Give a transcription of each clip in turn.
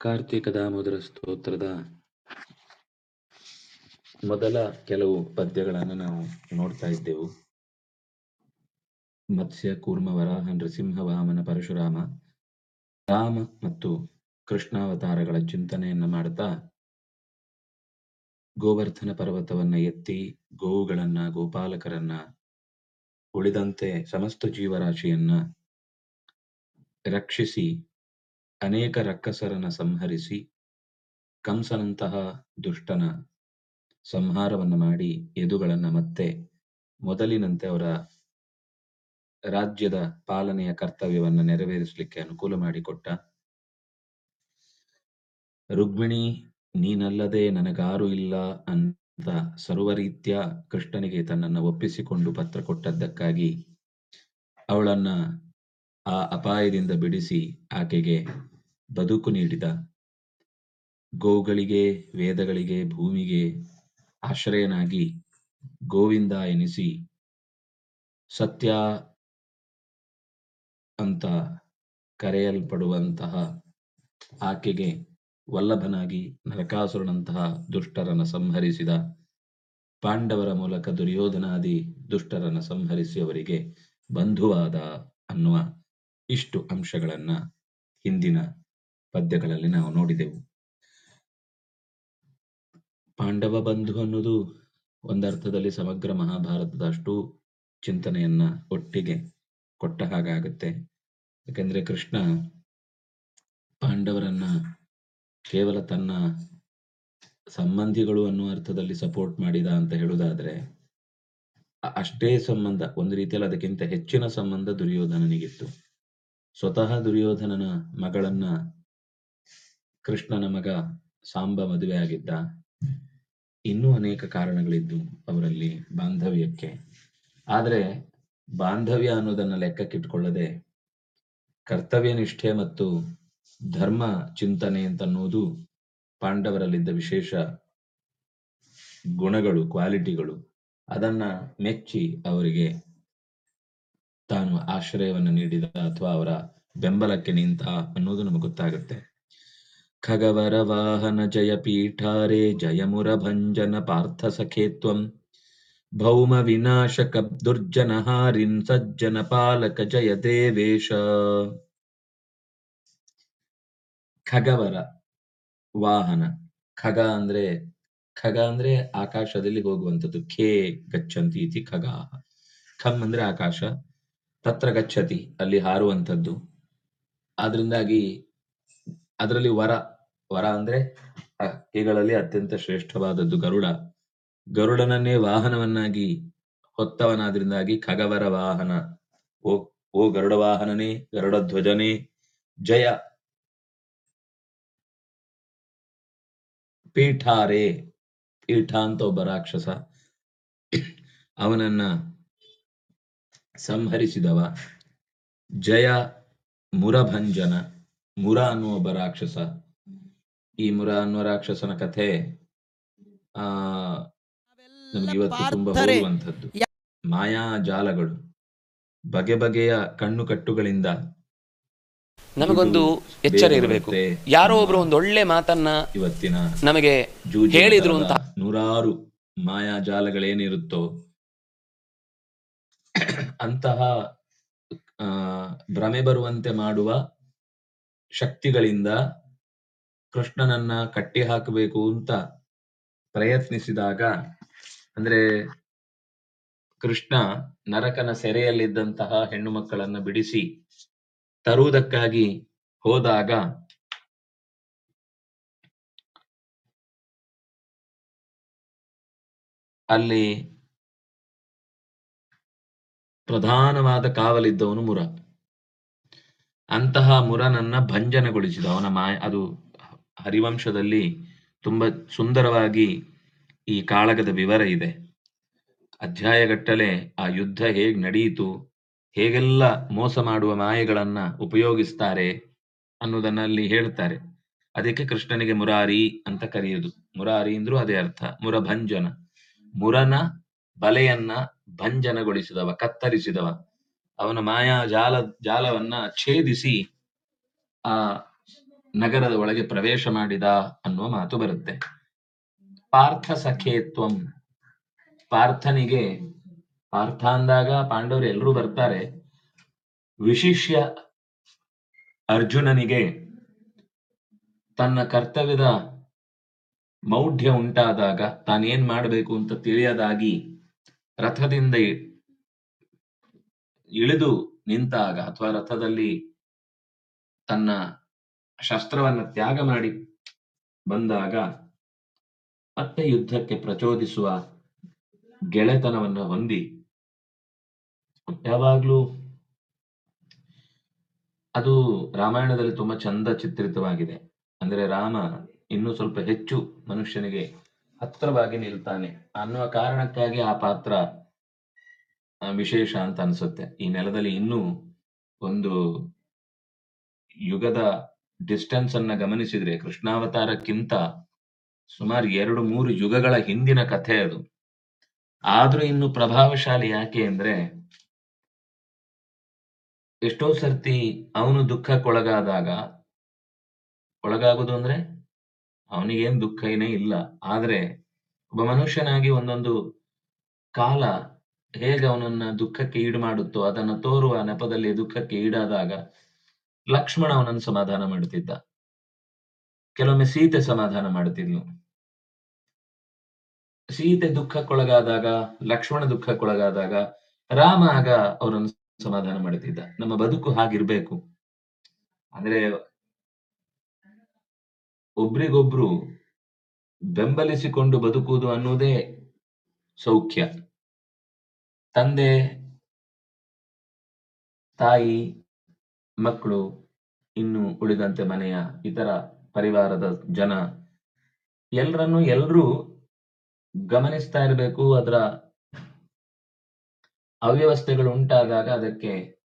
ಕಾರ್ತೀಕ ದಾಮೋದರ ಸ್ತೋತ್ರದ ಮೊದಲ ಕೆಲವು ಪದ್ಯಗಳನ್ನು ನಾವು ನೋಡ್ತಾ ಇದ್ದೆವು. ಮತ್ಸ್ಯ, ಕೂರ್ಮ ವರಾಹ ನೃಸಿಂಹ, ವಾಮನ, ಪರಶುರಾಮ, ರಾಮ ಮತ್ತು ಕೃಷ್ಣಾವತಾರಗಳ ಚಿಂತನೆಯನ್ನು ಮಾಡ್ತಾ ಗೋವರ್ಧನ ಪರ್ವತವನ್ನ ಎತ್ತಿ ಗೋವುಗಳನ್ನ, ಗೋಪಾಲಕರನ್ನ, ಉಳಿದಂತೆ ಸಮಸ್ತ ಜೀವರಾಶಿಯನ್ನ ರಕ್ಷಿಸಿ ಅನೇಕ ರಕ್ಕಸರನ್ನ ಸಂಹರಿಸಿ ಕಂಸನಂತಹ ದುಷ್ಟನ ಸಂಹಾರವನ್ನು ಮಾಡಿ ಯದುಗಳನ್ನ ಮತ್ತೆ ಮೊದಲಿನಂತೆ ಅವರ ರಾಜ್ಯದ ಪಾಲನೆಯ ಕರ್ತವ್ಯವನ್ನು ನೆರವೇರಿಸಲಿಕ್ಕೆ ಅನುಕೂಲ ಮಾಡಿಕೊಟ್ಟ ರುಕ್ಮಿಣಿ ನೀನಲ್ಲದೆ ನನಗಾರು ಇಲ್ಲ ಅಂತ ಸರ್ವರೀತ್ಯ ಕೃಷ್ಣನಿಗೆ ತನ್ನನ್ನು ಒಪ್ಪಿಸಿಕೊಂಡು ಪತ್ರ ಕೊಟ್ಟದ್ದಕ್ಕಾಗಿ ಅವಳನ್ನ ಆ ಅಪಾಯದಿಂದ ಬಿಡಿಸಿ ಆಕೆಗೆ ಬದುಕು ನೀಡಿದ. ಗೋಗಳಿಗೆ, ವೇದಗಳಿಗೆ, ಭೂಮಿಗೆ ಆಶ್ರಯನಾಗಿ ಗೋವಿಂದ ಎನಿಸಿ ಸತ್ಯ ಅಂತ ಕರೆಯಲ್ಪಡುವಂತಹ ಆಕೆಗೆ ವಲ್ಲಭನಾಗಿ ನರಕಾಸುರನಂತಹ ದುಷ್ಟರನ್ನು ಸಂಹರಿಸಿದ. ಪಾಂಡವರ ಮೂಲಕ ದುರ್ಯೋಧನಾದಿ ದುಷ್ಟರನ್ನು ಸಂಹರಿಸಿ ಅವರಿಗೆ ಬಂಧುವಾದ ಅನ್ನುವ ಇಷ್ಟು ಅಂಶಗಳನ್ನ ಹಿಂದಿನ ಪದ್ಯಗಳಲ್ಲಿ ನಾವು ನೋಡಿದೆವು. ಪಾಂಡವ ಬಂಧು ಅನ್ನೋದು ಒಂದರ್ಥದಲ್ಲಿ ಸಮಗ್ರ ಮಹಾಭಾರತದ ಅಷ್ಟು ಚಿಂತನೆಯನ್ನ ಒಟ್ಟಿಗೆ ಕೊಟ್ಟ ಹಾಗಾಗುತ್ತೆ ಯಾಕೆಂದ್ರೆ ಕೃಷ್ಣ ಪಾಂಡವರನ್ನ ಕೇವಲ ತನ್ನ ಸಂಬಂಧಿಗಳು ಅನ್ನುವ ಅರ್ಥದಲ್ಲಿ ಸಪೋರ್ಟ್ ಮಾಡಿದ ಅಂತ ಹೇಳುದಾದ್ರೆ ಅಷ್ಟೇ ಸಂಬಂಧ, ಒಂದು ರೀತಿಯಲ್ಲಿ ಅದಕ್ಕಿಂತ ಹೆಚ್ಚಿನ ಸಂಬಂಧ ದುರ್ಯೋಧನನಿಗಿತ್ತು. ಸ್ವತಃ ದುರ್ಯೋಧನನ ಮಗಳನ್ನ ಕೃಷ್ಣನ ಮಗ ಸಾಂಬ ಮದುವೆ ಆಗಿದ್ದ. ಇನ್ನೂ ಅನೇಕ ಕಾರಣಗಳಿದ್ದು ಅವರಲ್ಲಿ ಬಾಂಧವ್ಯಕ್ಕೆ. ಆದರೆ ಬಾಂಧವ್ಯ ಅನ್ನೋದನ್ನ ಲೆಕ್ಕಕ್ಕಿಟ್ಕೊಳ್ಳದೆ ಕರ್ತವ್ಯ ನಿಷ್ಠೆ ಮತ್ತು ಧರ್ಮ ಚಿಂತನೆ ಅಂತ ಅನ್ನೋದು ಪಾಂಡವರಲ್ಲಿದ್ದ ವಿಶೇಷ ಗುಣಗಳು, ಕ್ವಾಲಿಟಿಗಳು. ಅದನ್ನ ಮೆಚ್ಚಿ ಅವರಿಗೆ ತಾನು ಆಶ್ರಯವನ್ನು ನೀಡಿದ ಅಥವಾ ಅವರ ಬೆಂಬಲಕ್ಕೆ ನಿಂತ ಅನ್ನೋದು ನಮಗೆ ಗೊತ್ತಾಗುತ್ತೆ. ಭಂಜನ ಪಾರ್ಥ ಸಖೇತ್ವಂ ಭೌಮ ವಿನಾಶಕ ದುರ್ಜನ ಹಾರಿನ್ ಸಜ್ಜನ ಪಾಲಕ ಜಯ ದೇವೇಶ ಖಗವರ ವಾಹನ. ಖಗ ಅಂದ್ರೆ ಖಗ ಅಂದ್ರೆ ಆಕಾಶದಲ್ಲಿ ಹೋಗುವಂಥದ್ದು. ಖೇ ಗಚ್ಚಂತಿ ಇತಿ ಖಗ ಖಮ್ ಅಂದ್ರೆ ಆಕಾಶ. ತತ್ರ ಗಚ್ಚತಿ, ಅಲ್ಲಿ ಹಾರುವಂಥದ್ದು. ಆದ್ರಿಂದಾಗಿ, ಅದರಲ್ಲಿ ವರ ವರ ಅಂದ್ರೆ ಹಕ್ಕಿಗಳಲ್ಲಿ ಅತ್ಯಂತ ಶ್ರೇಷ್ಠವಾದದ್ದು ಗರುಡ. ಗರುಡನನ್ನೇ ವಾಹನವನ್ನಾಗಿ ಹೊತ್ತವನಾದ್ರಿಂದಾಗಿ ಖಗವರ ವಾಹನ. ಓ ಓ ಗರುಡ ವಾಹನನೇ, ಗರುಡ ಧ್ವಜನೇ, ಜಯ ಪೀಠಾರೆ. ಪೀಠ ಅಂತ ಒಬ್ಬ ರಾಕ್ಷಸ ಅವನನ್ನ ಸಂಹರಿಸಿದವ. ಜಯ ಮುರಭಂಜನ, ಮುರ ಅನ್ನುವ ಒಬ್ಬ ರಾಕ್ಷಸ. ಈ ಮುರ ಅನ್ನುವ ರಾಕ್ಷಸನ ಕಥೆ ಆ ನಮ್ಗೆ ಇವತ್ತು ತುಂಬಾ ಹೋಗುವಂಥದ್ದು ಮಾಯಾ ಜಾಲಗಳು ಬಗೆ ಬಗೆಯ ಕಣ್ಣು ಕಟ್ಟುಗಳಿಂದ ನಮಗೊಂದು ಎಚ್ಚರ ಇರಬೇಕು. ಯಾರೋ ಒಬ್ರು ಒಂದು ಒಳ್ಳೆ ಮಾತನ್ನ ಇವತ್ತಿನ ನಮಗೆ ಹೇಳಿದ್ರು ಅಂತ. ನೂರಾರು ಮಾಯಾ ಜಾಲಗಳೇನಿರುತ್ತೋ ಅಂತಹ ಆ ಭ್ರಮೆ ಬರುವಂತೆ ಮಾಡುವ ಶಕ್ತಿಗಳಿಂದ ಕೃಷ್ಣನನ್ನ ಕಟ್ಟಿ ಹಾಕಬೇಕು ಅಂತ ಪ್ರಯತ್ನಿಸಿದಾಗ, ಅಂದ್ರೆ ಕೃಷ್ಣ ನರಕನ ಸೆರೆಯಲ್ಲಿದ್ದಂತಹ ಹೆಣ್ಣು ಮಕ್ಕಳನ್ನ ಬಿಡಿಸಿ ತರುವುದಕ್ಕಾಗಿ ಹೋದಾಗ ಅಲ್ಲಿ ಪ್ರಧಾನವಾದ ಕಾವಲಿದ್ದವನು ಮುರ. ಅಂತಹ ಮುರನನ್ನ ಭಂಜನಗೊಳಿಸಿದ ಅವನ ಮಾಯ, ಅದು ಹರಿವಂಶದಲ್ಲಿ ತುಂಬಾ ಸುಂದರವಾಗಿ ಈ ಕಾಳಗದ ವಿವರ ಇದೆ. ಅಧ್ಯಾಯಗಟ್ಟಲೆ ಆ ಯುದ್ಧ ಹೇಗ್ ನಡೆಯಿತು ಹೇಗೆಲ್ಲ ಮೋಸ ಮಾಡುವ ಮಾಯೆಗಳನ್ನ ಉಪಯೋಗಿಸ್ತಾರೆ ಅನ್ನೋದನ್ನ ಅಲ್ಲಿ ಹೇಳ್ತಾರೆ. ಅದಕ್ಕೆ ಕೃಷ್ಣನಿಗೆ ಮುರಾರಿ ಅಂತ ಕರೆಯುವುದು ಮುರಾರಿ ಅಂದ್ರೂ ಅದೇ ಅರ್ಥ, ಮುರಭಂಜನ. ಮುರನ ಬಲೆಯನ್ನ ಭಂಜನಗೊಳಿಸಿದವ, ಕತ್ತರಿಸಿದವ. ಅವನ ಮಾಯಾ ಜಾಲ, ಜಾಲವನ್ನ ಛೇದಿಸಿ ಆ ನಗರದ ಒಳಗೆ ಪ್ರವೇಶ ಮಾಡಿದ ಅನ್ನುವ ಮಾತು ಬರುತ್ತೆ. ಪಾರ್ಥ ಸಖೇತ್ವಂ. ಪಾರ್ಥನಿಗೆ, ಪಾರ್ಥ ಅಂದಾಗ ಪಾಂಡವರು ಎಲ್ಲರೂ ಬರ್ತಾರೆ. ವಿಶಿಷ್ಯ ಅರ್ಜುನನಿಗೆ ತನ್ನ ಕರ್ತವ್ಯದ ಮೌಢ್ಯ ಉಂಟಾದಾಗ ತಾನೇನ್ ಮಾಡಬೇಕು ಅಂತ ತಿಳಿಯದಾಗಿ ರಥದಿಂದ ಇಳಿದು ನಿಂತಾಗ ಅಥವಾ ರಥದಲ್ಲಿ ತನ್ನ ಶಸ್ತ್ರವನ್ನ ತ್ಯಾಗ ಮಾಡಿ ಬಂದಾಗ ಮತ್ತೆ ಯುದ್ಧಕ್ಕೆ ಪ್ರಚೋದಿಸುವ ಗೆಳೆತನವನ್ನ ಹೊಂದಿ, ಯಾವಾಗ್ಲೂ ಅದು ರಾಮಾಯಣದಲ್ಲಿ ತುಂಬಾ ಚಂದ ಚಿತ್ರಿತವಾಗಿದೆ. ಅಂದ್ರೆ ರಾಮ ಇನ್ನೂ ಸ್ವಲ್ಪ ಹೆಚ್ಚು ಮನುಷ್ಯನಿಗೆ ಹತ್ರವಾಗಿ ನಿಲ್ತಾನೆ ಅನ್ನುವ ಕಾರಣಕ್ಕಾಗಿ ಆ ಪಾತ್ರ ವಿಶೇಷ ಅಂತ ಅನ್ಸುತ್ತೆ. ಈ ನೆಲದಲ್ಲಿ ಇನ್ನೂ ಒಂದು ಯುಗದ ಡಿಸ್ಟೆನ್ಸ್ ಅನ್ನ ಗಮನಿಸಿದ್ರೆ ಕೃಷ್ಣಾವತಾರಕ್ಕಿಂತ ಸುಮಾರು ಎರಡು ಮೂರು ಯುಗಗಳ ಹಿಂದಿನ ಕಥೆ ಅದು. ಆದ್ರೂ ಇನ್ನು ಪ್ರಭಾವಶಾಲಿ ಯಾಕೆ ಅಂದ್ರೆ ಎಷ್ಟೋ ಸರ್ತಿ ಅವನು ದುಃಖಕ್ಕೊಳಗಾದಾಗ, ಒಳಗಾಗುದು ಅಂದ್ರೆ ಅವನಿಗೇನ್ ದುಃಖ ಏನೇ ಇಲ್ಲ, ಆದ್ರೆ ಒಬ್ಬ ಮನುಷ್ಯನಾಗಿ ಒಂದೊಂದು ಕಾಲ ಹೇಗೆ ಅವನನ್ನ ದುಃಖಕ್ಕೆ ಈಡು ಮಾಡುತ್ತೋ, ಅದನ್ನ ತೋರುವ ನೆಪದಲ್ಲಿ ದುಃಖಕ್ಕೆ ಈಡಾದಾಗ ಲಕ್ಷ್ಮಣ ಅವನನ್ನು ಸಮಾಧಾನ ಮಾಡುತ್ತಿದ್ದ. ಕೆಲವೊಮ್ಮೆ ಸೀತೆ ಸಮಾಧಾನ ಮಾಡುತ್ತಿದ್ಲು. ಸೀತೆ ದುಃಖಕ್ಕೊಳಗಾದಾಗ, ಲಕ್ಷ್ಮಣ ದುಃಖಕ್ಕೊಳಗಾದಾಗ, ರಾಮ ಆಗ ಅವರನ್ನು ಸಮಾಧಾನ ಮಾಡುತ್ತಿದ್ದ. ನಮ್ಮ ಬದುಕು ಹಾಗಿರ್ಬೇಕು. ಅಂದ್ರೆ, ಒಬ್ರಿಗೊಬ್ರು ಬೆಂಬಲಿಸಿಕೊಂಡು ಬದುಕುವುದು ಅನ್ನೋದೇ ಸೌಖ್ಯ. ತಂದೆ, ತಾಯಿ, ಮಕ್ಕಳು ಇನ್ನು ಉಳಿದಂತೆ ಮನೆಯ ಇತರ ಪರಿವಾರದ ಜನ ಎಲ್ಲರನ್ನು ಎಲ್ಲರೂ ಗಮನಿಸ್ತಾ ಇರಬೇಕು. ಅದರ ಅವ್ಯವಸ್ಥೆಗಳು ಉಂಟಾದಾಗ ಅದಕ್ಕೆ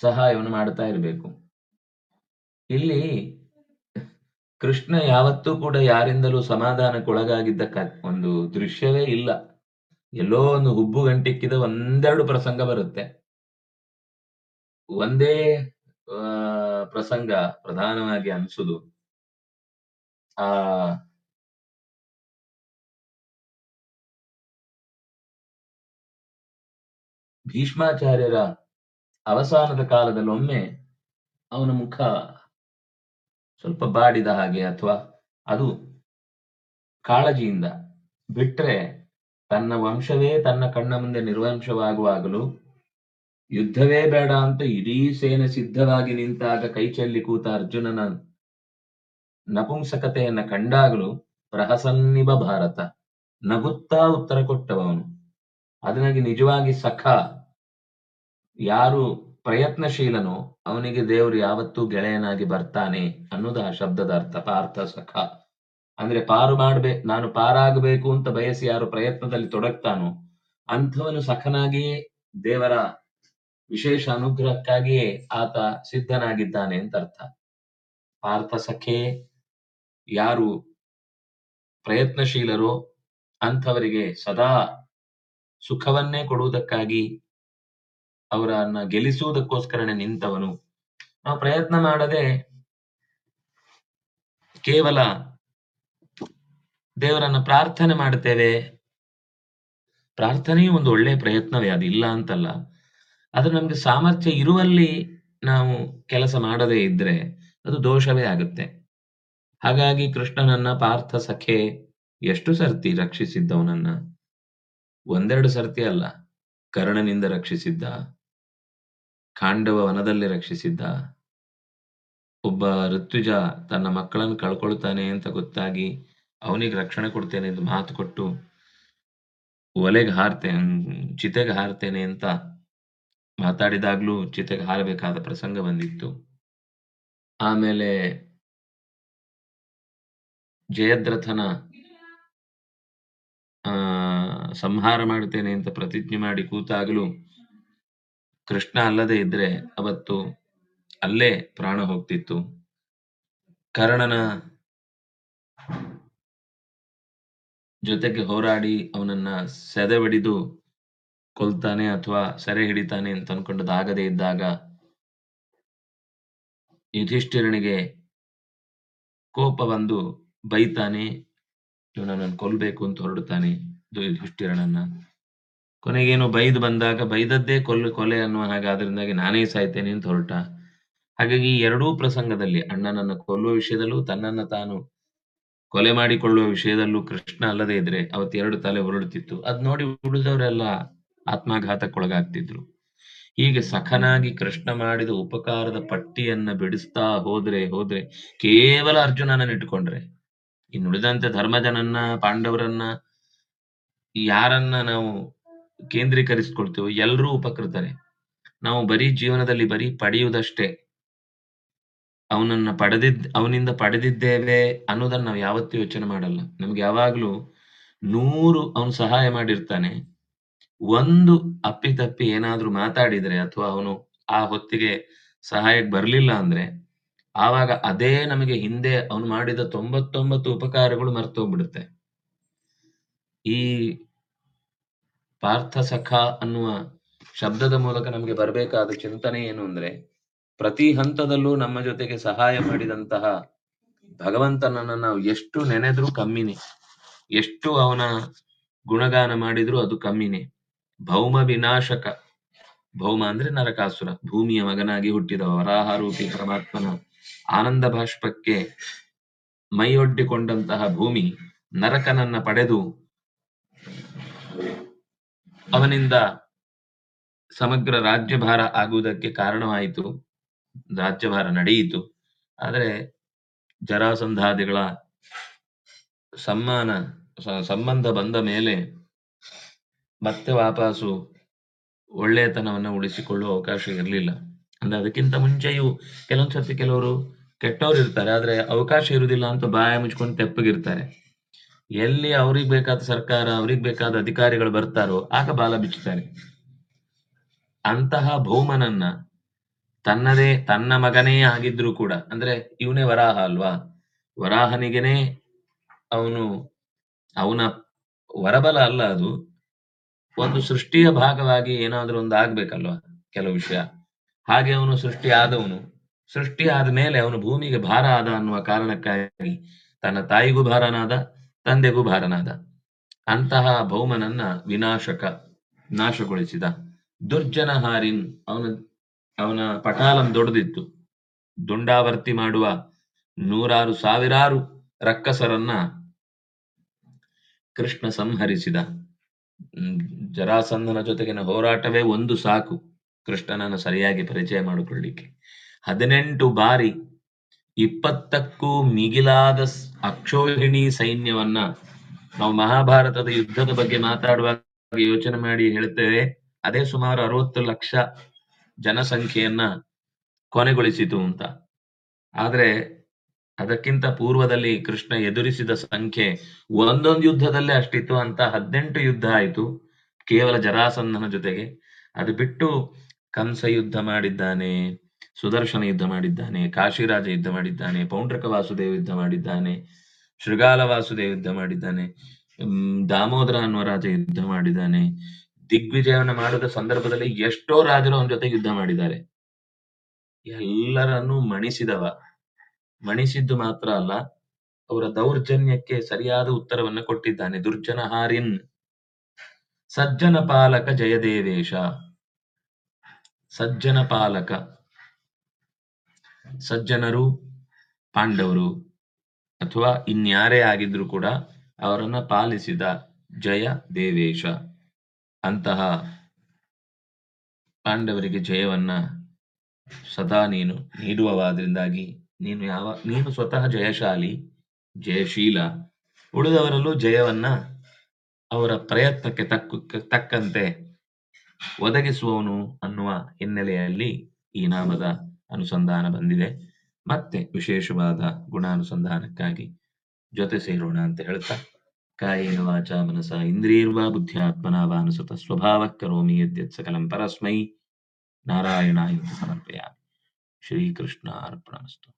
ಸಹಾಯವನ್ನು ಮಾಡ್ತಾ ಇರಬೇಕು. ಇಲ್ಲಿ ಕೃಷ್ಣ ಯಾವತ್ತೂ ಕೂಡ ಯಾರಿಂದಲೂ ಸಮಾಧಾನಕ್ಕೊಳಗಾಗಿದ್ದ ಕ- ಒಂದು ದೃಶ್ಯವೇ ಇಲ್ಲ. ಎಲ್ಲೋ ಒಂದು ಹುಬ್ಬು ಗಂಟಿಕ್ಕಿದ ಒಂದೆರಡು ಪ್ರಸಂಗ ಬರುತ್ತೆ. ಒಂದೇ ಪ್ರಸಂಗ ಪ್ರಧಾನವಾಗಿ ಅನಿಸುದು. ಆ, ಭೀಷ್ಮಾಚಾರ್ಯರ ಅವಸಾನದ ಕಾಲದಲ್ಲಿ ಒಮ್ಮೆ ಅವನ ಮುಖ ಸ್ವಲ್ಪ ಬಾಡಿದ ಹಾಗೆ ಅಥವಾ ಅದು ಕಾಳಜಿಯಿಂದ ಬಿಟ್ರೆ ತನ್ನ ವಂಶವೇ ತನ್ನ ಕಣ್ಣ ಮುಂದೆ ನಿರ್ವಂಶವಾಗುವಾಗಲೂ ಯುದ್ಧವೇ ಬೇಡ ಅಂತ ಇಡೀ ಸೇನೆ ಸಿದ್ಧವಾಗಿ ನಿಂತಾಗ ಕೈ ಚೆಲ್ಲಿ ಕೂತ ಅರ್ಜುನನ ನಪುಂಸಕತೆಯನ್ನ ಕಂಡಾಗಲೂ ಪ್ರಹಸನ್ನಿಬ ಭಾರತ ನಗುತ್ತಾ ಉತ್ತರ ಕೊಟ್ಟವನು. ಅದನಾಗಿ ನಿಜವಾಗಿ ಸಖ ಯಾರು ಪ್ರಯತ್ನಶೀಲನೋ ಅವನಿಗೆ ದೇವರು ಯಾವತ್ತೂ ಗೆಳೆಯನಾಗಿ ಬರ್ತಾನೆ ಅನ್ನೋದು ಆ ಶಬ್ದದ ಅರ್ಥ, ಪಾರ್ಥ ಸಖ. ಅಂದ್ರೆ ಪಾರು ಮಾಡ್ಬೇ, ನಾನು ಪಾರಾಗಬೇಕು ಅಂತ ಬಯಸಿ ಯಾರು ಪ್ರಯತ್ನದಲ್ಲಿ ತೊಡಗ್ತಾನೋ ಅಂಥವನು ಸಖನಾಗಿಯೇ ದೇವರ ವಿಶೇಷ ಅನುಗ್ರಹಕ್ಕಾಗಿಯೇ ಆತ ಸಿದ್ಧನಾಗಿದ್ದಾನೆ ಅಂತ ಅರ್ಥ. ಪಾರ್ಥ ಸಖೆ ಯಾರು ಪ್ರಯತ್ನಶೀಲರೋ ಅಂಥವರಿಗೆ ಸದಾ ಸುಖವನ್ನೇ ಕೊಡುವುದಕ್ಕಾಗಿ ಅವರನ್ನ ಗೆಲ್ಲಿಸುವುದಕ್ಕೋಸ್ಕರನೇ ನಿಂತವನು. ನಾವು ಪ್ರಯತ್ನ ಮಾಡದೆ ಕೇವಲ ದೇವರನ್ನ ಪ್ರಾರ್ಥನೆ ಮಾಡ್ತೇವೆ ಪ್ರಾರ್ಥನೆಯೂ ಒಂದು ಒಳ್ಳೆಯ ಪ್ರಯತ್ನವೇ, ಅದು ಇಲ್ಲ ಅಂತಲ್ಲ. ಆದ್ರೆ ನಮ್ಗೆ ಸಾಮರ್ಥ್ಯ ಇರುವಲ್ಲಿ ನಾವು ಕೆಲಸ ಮಾಡದೇ ಇದ್ರೆ ಅದು ದೋಷವೇ ಆಗುತ್ತೆ. ಹಾಗಾಗಿ ಕೃಷ್ಣನನ್ನ ಪಾರ್ಥ ಸಖೆ ಎಷ್ಟು ಸರ್ತಿ ರಕ್ಷಿಸಿದ್ದವನನ್ನ? ಒಂದೆರಡು ಸರ್ತಿ ಅಲ್ಲ, ಕರ್ಣನಿಂದ ರಕ್ಷಿಸಿದ್ದ ಕಾಂಡವ ವನದಲ್ಲಿ ರಕ್ಷಿಸಿದ್ದ, ಒಬ್ಬ ಋತ್ವಿಜ ತನ್ನ ಮಕ್ಕಳನ್ನು ಕಳ್ಕೊಳ್ತಾನೆ ಅಂತ ಗೊತ್ತಾಗಿ ಅವನಿಗೆ ರಕ್ಷಣೆ ಕೊಡ್ತೇನೆ ಎಂದು ಮಾತು ಕೊಟ್ಟು, ಒಲೆಗೆ ಹಾರ್ತೇನೆ, ಚಿತೆಗೆ ಹಾರ್ತೇನೆ ಅಂತ ಮಾತಾಡಿದಾಗ್ಲೂ ಚಿತೆಗೆ ಹಾರಬೇಕಾದ ಪ್ರಸಂಗ ಬಂದಿತ್ತು. ಆಮೇಲೆ ಜಯದ್ರಥನ, ಆ, ಸಂಹಾರ ಮಾಡ್ತೇನೆ ಅಂತ ಪ್ರತಿಜ್ಞೆ ಮಾಡಿ ಕೂತಾಗಲೂ ಕೃಷ್ಣ ಅಲ್ಲದೆ ಇದ್ರೆ ಅವತ್ತು ಅಲ್ಲೇ ಪ್ರಾಣ ಹೋಗ್ತಿತ್ತು. ಕರ್ಣನ ಜೊತೆಗೆ ಹೋರಾಡಿ ಅವನನ್ನ ಸೆದೆಬಡಿದು ಕೊಲ್ತಾನೆ ಅಥವಾ ಸೆರೆ ಹಿಡಿತಾನೆ ಅಂತ ಅನ್ಕೊಂಡದಾಗದೇ ಇದ್ದಾಗ ಯುಧಿಷ್ಠಿರನಿಗೆ ಕೋಪ ಬಂದು ಬೈತಾನೆ ಇವನನ್ನು ಕೊಲ್ಬೇಕು ಅಂತ ಹೊರಡ್ತಾನೆ ಯುಧಿಷ್ಠಿರನನ್ನ. ಕೊನೆಗೇನು ಬೈದು ಬಂದಾಗ, ಬೈದದ್ದೇ ಕೊಲ್ಲು ಕೊಲೆ ಅನ್ನುವ ಹಾಗೆ ಅದರಿಂದಾಗಿ ನಾನೇ ಸಾಯ್ತೇನೆ ಅಂತ ಹೊರಟ. ಹಾಗಾಗಿ ಎರಡೂ ಪ್ರಸಂಗದಲ್ಲಿ ಅಣ್ಣನನ್ನು ಕೊಲ್ಲುವ ವಿಷಯದಲ್ಲೂ ತನ್ನನ್ನ ತಾನು ಕೊಲೆ ಮಾಡಿಕೊಳ್ಳುವ ವಿಷಯದಲ್ಲೂ ಕೃಷ್ಣ ಅಲ್ಲದೆ ಇದ್ರೆ ಅವತ್ತೆರಡು ತಲೆ ಹೊರಡುತ್ತಿತ್ತು ಅದ್ ನೋಡಿ ಉಳಿದವರೆಲ್ಲ ಆತ್ಮಾಘಾತಕ್ಕೊಳಗಾಗ್ತಿದ್ರು. ಹೀಗೆ ಸಖನಾಗಿ ಕೃಷ್ಣ ಮಾಡಿದ ಉಪಕಾರದ ಪಟ್ಟಿಯನ್ನ ಬಿಡಿಸ್ತಾ ಹೋದ್ರೆ ಹೋದ್ರೆ ಕೇವಲ ಅರ್ಜುನನ ಇಟ್ಕೊಂಡ್ರೆ ಇನ್ನುಳಿದಂತೆ ಧರ್ಮಜನನ್ನ, ಪಾಂಡವರನ್ನ, ಯಾರನ್ನ ನಾವು ಕೇಂದ್ರೀಕರಿಸ್ಕೊಳ್ತೀವೋ ಎಲ್ಲರೂ ಉಪಕೃತರೆ. ನಾವು ಬರೀ ಜೀವನದಲ್ಲಿ ಬರೀ ಪಡೆಯುವುದಷ್ಟೇ. ಅವನನ್ನ ಪಡೆದಿದ್, ಅವನಿಂದ ಪಡೆದಿದ್ದೇವೆ ಅನ್ನೋದನ್ನ ನಾವು ಯಾವತ್ತೂ ಯೋಚನೆ ಮಾಡಲ್ಲ. ನಮ್ಗೆ ಯಾವಾಗ್ಲೂ ನೂರು ಅವನು ಸಹಾಯ ಮಾಡಿರ್ತಾನೆ. ಒಂದು ಅಪ್ಪಿತಪ್ಪಿ ಏನಾದ್ರೂ ಮಾತಾಡಿದ್ರೆ ಅಥವಾ ಅವನು ಆ ಹೊತ್ತಿಗೆ ಸಹಾಯಕ್ಕೆ ಬರ್ಲಿಲ್ಲ ಅಂದ್ರೆ, ಆವಾಗ ಅದೇ ನಮಗೆ ಹಿಂದೆ ಅವನು ಮಾಡಿದ ತೊಂಬತ್ತೊಂಬತ್ತು ಉಪಕಾರಗಳು ಮರ್ತೋಗ್ಬಿಡುತ್ತೆ. ಈ ಪಾರ್ಥ ಸಖ ಅನ್ನುವ ಶಬ್ದದ ಮೂಲಕ ನಮಗೆ ಬರಬೇಕಾದ ಚಿಂತನೆ ಏನು ಅಂದ್ರೆ, ಪ್ರತಿ ಹಂತದಲ್ಲೂ ನಮ್ಮ ಜೊತೆಗೆ ಸಹಾಯ ಮಾಡಿದಂತಹ ಭಗವಂತನನ್ನ ನಾವು ಎಷ್ಟು ನೆನೆದ್ರೂ ಕಮ್ಮಿನೇ. ಎಷ್ಟು ಅವನ ಗುಣಗಾನ ಮಾಡಿದ್ರು ಅದು ಕಮ್ಮಿನೇ. ಭೌಮ ವಿನಾಶಕ. ಭೌಮ ಅಂದ್ರೆ ನರಕಾಸುರ. ಭೂಮಿಯ ಮಗನಾಗಿ ಹುಟ್ಟಿದ ವರಾಹಾರೂಪಿ ಪರಮಾತ್ಮನ ಆನಂದ ಭಾಷ್ಪಕ್ಕೆ ಮೈಯೊಡ್ಡಿಕೊಂಡಂತಹ ಭೂಮಿ ನರಕನನ್ನ ಪಡೆದು ಅವನಿಂದ ಸಮಗ್ರ ರಾಜ್ಯಭಾರ ಆಗುವುದಕ್ಕೆ ಕಾರಣವಾಯಿತು. ರಾಜ್ಯಭಾರ ನಡೆಯಿತು. ಆದರೆ ಜರಾಸಂಧಾದಿಗಳ ಸಮ್ಮಾನ ಸಂಬಂಧ ಬಂದ ಮೇಲೆ ಮತ್ತೆ ವಾಪಸ್ಸು ಒಳ್ಳೆಯತನವನ್ನು ಉಳಿಸಿಕೊಳ್ಳುವ ಅವಕಾಶ ಇರಲಿಲ್ಲ. ಅಂದ್ರೆ ಅದಕ್ಕಿಂತ ಮುಂಚೆಯೂ ಕೆಲವೊಂದ್ ಸರ್ತಿ ಕೆಲವರು ಕೆಟ್ಟವರು ಇರ್ತಾರೆ, ಆದ್ರೆ ಅವಕಾಶ ಇರುವುದಿಲ್ಲ ಅಂತ ಬಾಯ ಮುಚ್ಕೊಂಡು ತೆಪ್ಪಗಿರ್ತಾರೆ. ಎಲ್ಲಿ ಅವ್ರಿಗೆ ಬೇಕಾದ ಸರ್ಕಾರ, ಅವ್ರಿಗೆ ಬೇಕಾದ ಅಧಿಕಾರಿಗಳು ಬರ್ತಾರೋ, ಆಗ ಬಾಲ ಬಿಚ್ಚುತ್ತಾರೆ. ಅಂತಹ ಭೌಮನನ್ನ ತನ್ನದೇ ತನ್ನ ಮಗನೇ ಆಗಿದ್ರು ಕೂಡ, ಅಂದ್ರೆ ಇವನೇ ವರಾಹ ಅಲ್ವಾ? ವರಾಹನಿಗೆನೇ ಅವನು, ಅವನ ವರಬಲ ಅಲ್ಲ ಅದು. ಒಂದು ಸೃಷ್ಟಿಯ ಭಾಗವಾಗಿ ಏನಾದ್ರೂ ಒಂದು ಆಗ್ಬೇಕಲ್ವಾ ಕೆಲವು ವಿಷಯ? ಹಾಗೆ ಅವನು ಸೃಷ್ಟಿ ಆದವನು. ಸೃಷ್ಟಿ ಆದ ಮೇಲೆ ಅವನು ಭೂಮಿಗೆ ಭಾರ ಆದ ಅನ್ನುವ ಕಾರಣಕ್ಕಾಗಿ ತನ್ನ ತಾಯಿಗೂ ಭಾರನಾದ, ತಂದೆಗೂ ಭಾರನಾದ. ಅಂತಹ ಭೌಮನನ್ನ ವಿನಾಶಕ, ನಾಶಗೊಳಿಸಿದ ದುರ್ಜನ ಹಾರಿನ್ ಅವನ ಅವನ ಪಟಾಲಂ ದೊಡ್ಡದಿತ್ತು ದುಂಡಾವರ್ತಿ ಮಾಡುವ ನೂರಾರು ಸಾವಿರಾರು ರಕ್ಕಸರನ್ನ ಕೃಷ್ಣ ಸಂಹರಿಸಿದ. ಜರಾಸಂಧನ ಜೊತೆಗಿನ ಹೋರಾಟವೇ ಒಂದು ಸಾಕು. ಕೃಷ್ಣನನ್ನು ಸರಿಯಾಗಿ ಪರಿಚಯ ಮಾಡಿಕೊಳ್ಳಿಕ್ಕೆ. ಹದಿನೆಂಟು ಬಾರಿ ಇಪ್ಪತ್ತಕ್ಕೂ ಮಿಗಿಲಾದ ಅಕ್ಷೋಹಿಣಿ ಸೈನ್ಯವನ್ನ ನಾವು ಮಹಾಭಾರತದ ಯುದ್ಧದ ಬಗ್ಗೆ ಮಾತಾಡುವಾಗ ಯೋಚನೆ ಮಾಡಿ ಹೇಳ್ತೇವೆ ಅದೇ ಸುಮಾರು ಅರವತ್ತು ಲಕ್ಷ ಜನಸಂಖ್ಯೆಯನ್ನ ಕೊನೆಗೊಳಿಸಿತು ಅಂತ. ಆದ್ರೆ ಅದಕ್ಕಿಂತ ಪೂರ್ವದಲ್ಲಿ ಕೃಷ್ಣ ಎದುರಿಸಿದ ಸಂಖ್ಯೆ ಒಂದೊಂದು ಯುದ್ಧದಲ್ಲೇ ಅಷ್ಟಿತ್ತು. ಅಂತ ಹದಿನೆಂಟು ಯುದ್ಧ ಆಯಿತು ಕೇವಲ ಜರಾಸಂಧನ ಜೊತೆಗೆ. ಅದು ಬಿಟ್ಟು ಕಂಸ ಯುದ್ಧ ಮಾಡಿದ್ದಾನೆ, ಸುದರ್ಶನ ಯುದ್ಧ ಮಾಡಿದ್ದಾನೆ, ಕಾಶಿರಾಜ ಯುದ್ಧ ಮಾಡಿದ್ದಾನೆ, ಪೌಂಡ್ರಕ ವಾಸುದೇವ ಯುದ್ಧ ಮಾಡಿದ್ದಾನೆ, ಶೃಗಾಲ ವಾಸುದೇವ ಯುದ್ಧ ಮಾಡಿದ್ದಾನೆ ದಾಮೋದರ ಅನ್ನುವ ರಾಜ ಯುದ್ಧ ಮಾಡಿದ್ದಾನೆ. ದಿಗ್ವಿಜಯವನ್ನು ಮಾಡಿದ ಸಂದರ್ಭದಲ್ಲಿ ಎಷ್ಟೋ ರಾಜರು ಅವನ ಜೊತೆ ಯುದ್ಧ ಮಾಡಿದ್ದಾರೆ. ಎಲ್ಲರನ್ನೂ ಮಣಿಸಿದವ. ಮಣಿಸಿದ್ದು ಮಾತ್ರ ಅಲ್ಲ, ಅವರ ದೌರ್ಜನ್ಯಕ್ಕೆ ಸರಿಯಾದ ಉತ್ತರವನ್ನು ಕೊಟ್ಟಿದ್ದಾನೆ. ದುರ್ಜನ ಹಾರಿನ್ ಸಜ್ಜನ ಪಾಲಕ ಜಯದೇವೇಶ. ಸಜ್ಜನ ಪಾಲಕ. ಸಜ್ಜನರು, ಪಾಂಡವರು ಅಥವಾ ಇನ್ಯಾರೇ ಆಗಿದ್ರು ಕೂಡ ಅವರನ್ನ ಪಾಲಿಸಿದ ಜಯ ದೇವೇಶ ಅಂತಹ ಪಾಂಡವರಿಗೆ ಜಯವನ್ನ ಸದಾ ನೀನು ನೀಡುವವಾದ್ರಿಂದಾಗಿ ನೀನು ಯಾವ, ನೀನು ಸ್ವತಃ ಜಯಶಾಲಿ, ಜಯಶೀಲ, ಉಳಿದವರಲ್ಲೂ ಜಯವನ್ನ ಅವರ ಪ್ರಯತ್ನಕ್ಕೆ ತಕ್ಕ, ತಕ್ಕಂತೆ ಒದಗಿಸುವವನು ಅನ್ನುವ ಹಿನ್ನೆಲೆಯಲ್ಲಿ ಈ ನಾಮದ ಅನುಸಂಧಾನ ಬಂದಿದೆ. ಮತ್ತೆ ವಿಶೇಷವಾದ ಗುಣಾನುಸಂಧಾನಕ್ಕಾಗಿ ಜೊತೆ ಸೇರೋಣ ಅಂತ ಹೇಳ್ತಾ, ಕಾಯೇನ ವಾಚ ಮನಸ ಇಂದ್ರಿಯರ್ವಾ ಆತ್ಮನಾವ ಅನುಸತ ಸ್ವಭಾವ ಕರೋಮಿ ಯದ್ಯತ್ ಸಕಲಂ ಪರಸ್ಮೈ. ನಾರಾಯಣಾಯ ಸಮರ್ಪಯಾಮಿ. ಶ್ರೀಕೃಷ್ಣ ಅರ್ಪಣಮಸ್ತು